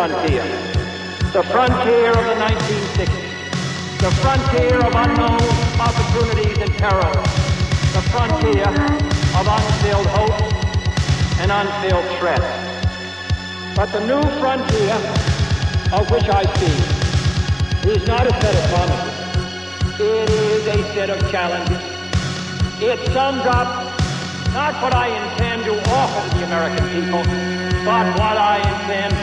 frontier. The frontier of the 1960s. The frontier of unknown opportunities and perils. The frontier of unfilled hopes and unfilled threats. But the new frontier of which I speak is not a set of promises. It is a set of challenges. It sums up not what I intend to offer to the American people, but what I intend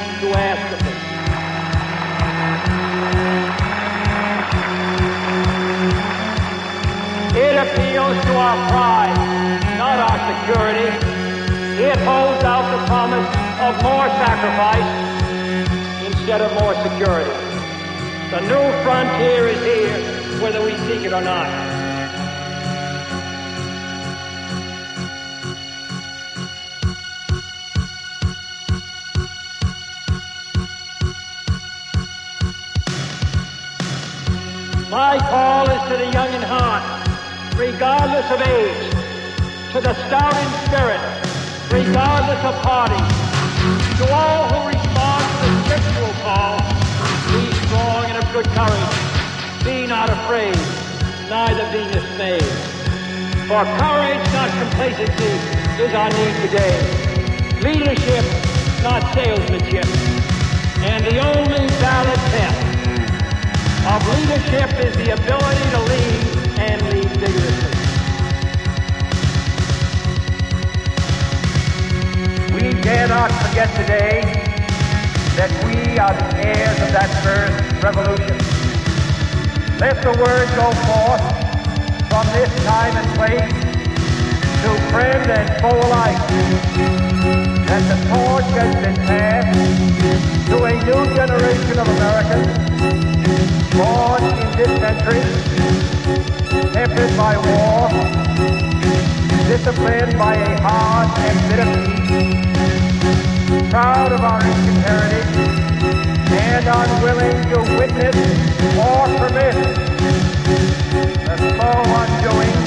appeals to our pride, not our security. It holds out the promise of more sacrifice instead of more security. The new frontier is here, whether we seek it or not. My call is to the young in heart, regardless of age, to the stout in spirit, regardless of party, to all who respond to the scriptural call, be strong and of good courage, be not afraid, neither be dismayed. For courage, not complacency, is our need today. Leadership, not salesmanship. And the only valid test of leadership is the ability to lead and lead vigorously. We dare not forget today that we are the heirs of that first revolution. Let the word go forth from this time and place to friend and foe alike that the torch has been passed to a new generation of Americans born in this century, tempered by war, disciplined by a hard and bitter peace, proud of our ancient heritage, and unwilling to witness or permit the slow undoing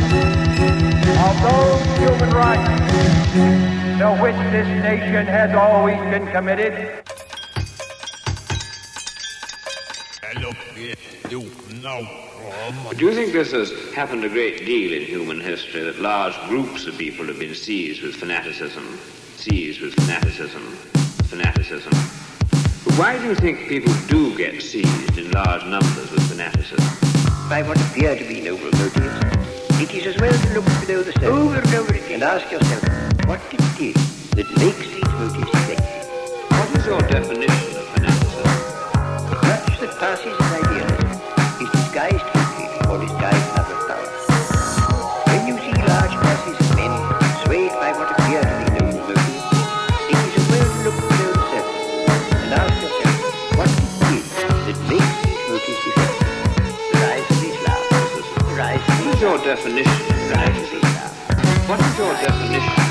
of those human rights to which this nation has always been committed. Do you think this has happened a great deal in human history, that large groups of people have been seized with fanaticism, seized with fanaticism, fanaticism? But why do you think people do get seized in large numbers with fanaticism? By what appear to be noble motives, it is as well to look below the surface over and over again and ask yourself what it is that makes these motives effective. What is your definition of fanaticism? Much that passes as idealism is disguised completely or disguised love of power. When you see large masses of men swayed by what appear to be noble motives, it is a well to look below the surface and ask yourself what it is that makes these motives effective. The rise of Islam, the rise of What is your definition? What is your definition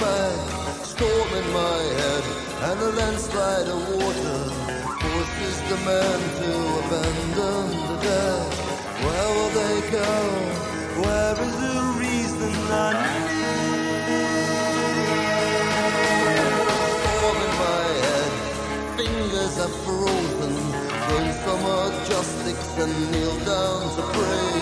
back. Storm in my head and a landslide of water forces the man to abandon the deck. Where will they go? Where is the reason I Storm in my head, fingers are frozen. Throw some adjustics and kneel down to pray.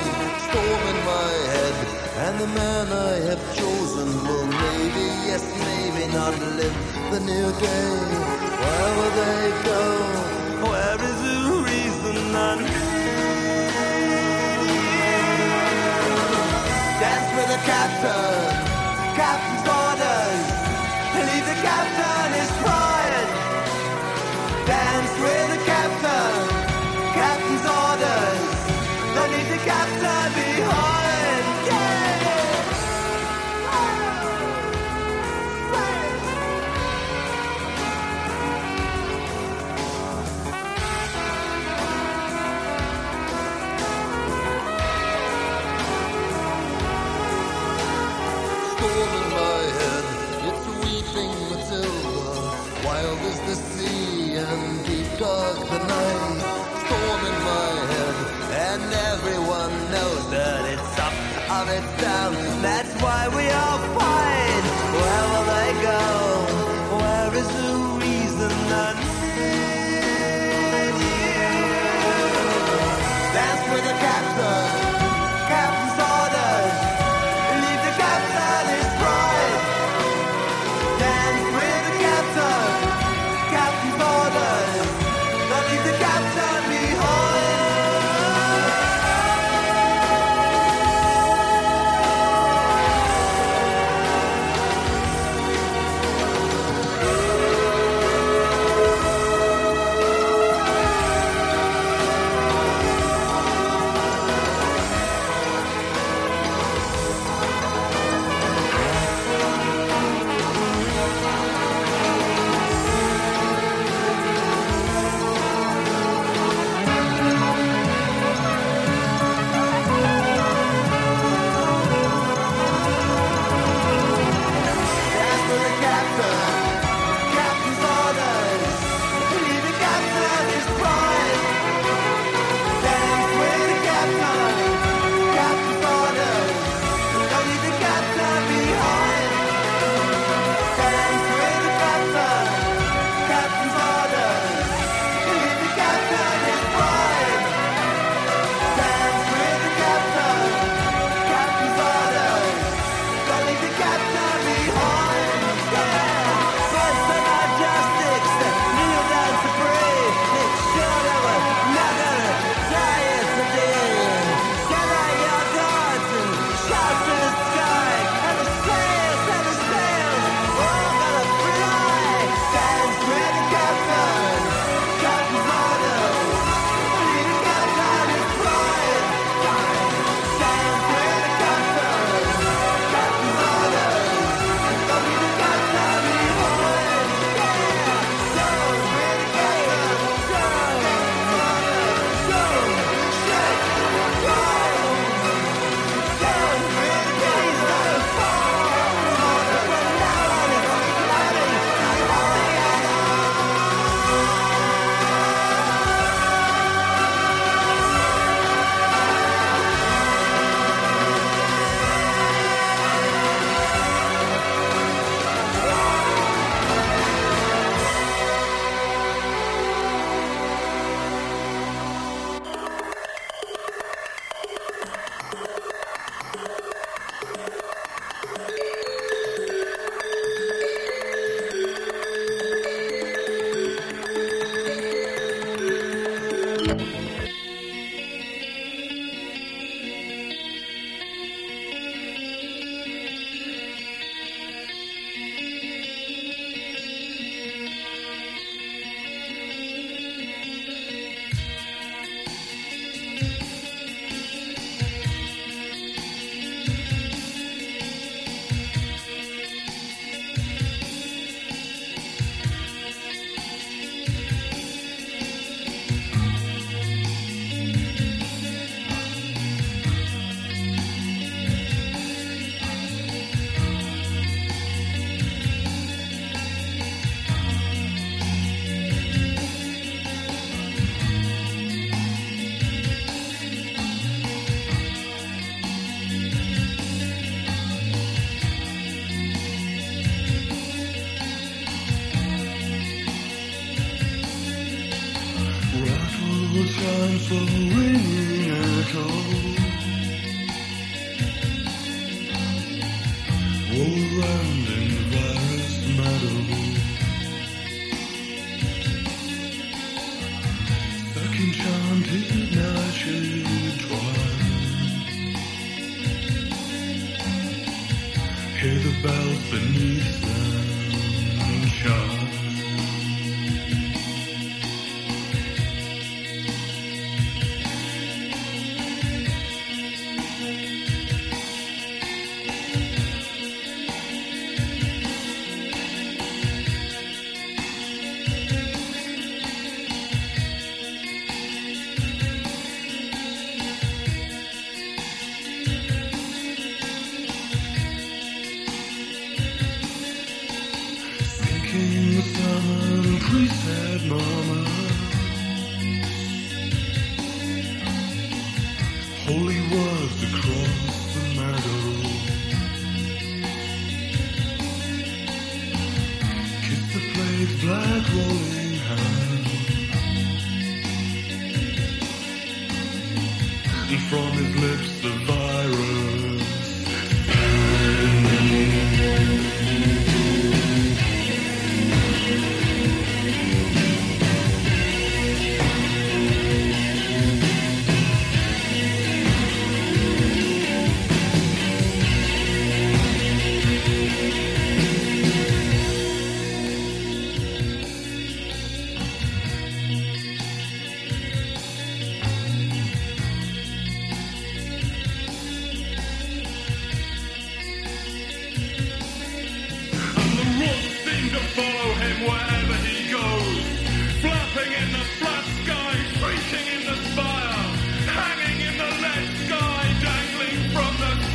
Storm in my head, and the man I have chosen will maybe, yes, maybe not live the new day. Where will they go? Where is the reason I Dance with the captain, captain's orders. Leave the captain his pride. Dance with the captain, captain's orders. Don't leave the captain behind. Dark the night. Storm in my head, and everyone knows that it's up or it's down. That's why we all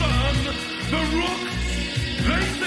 the. Rooks,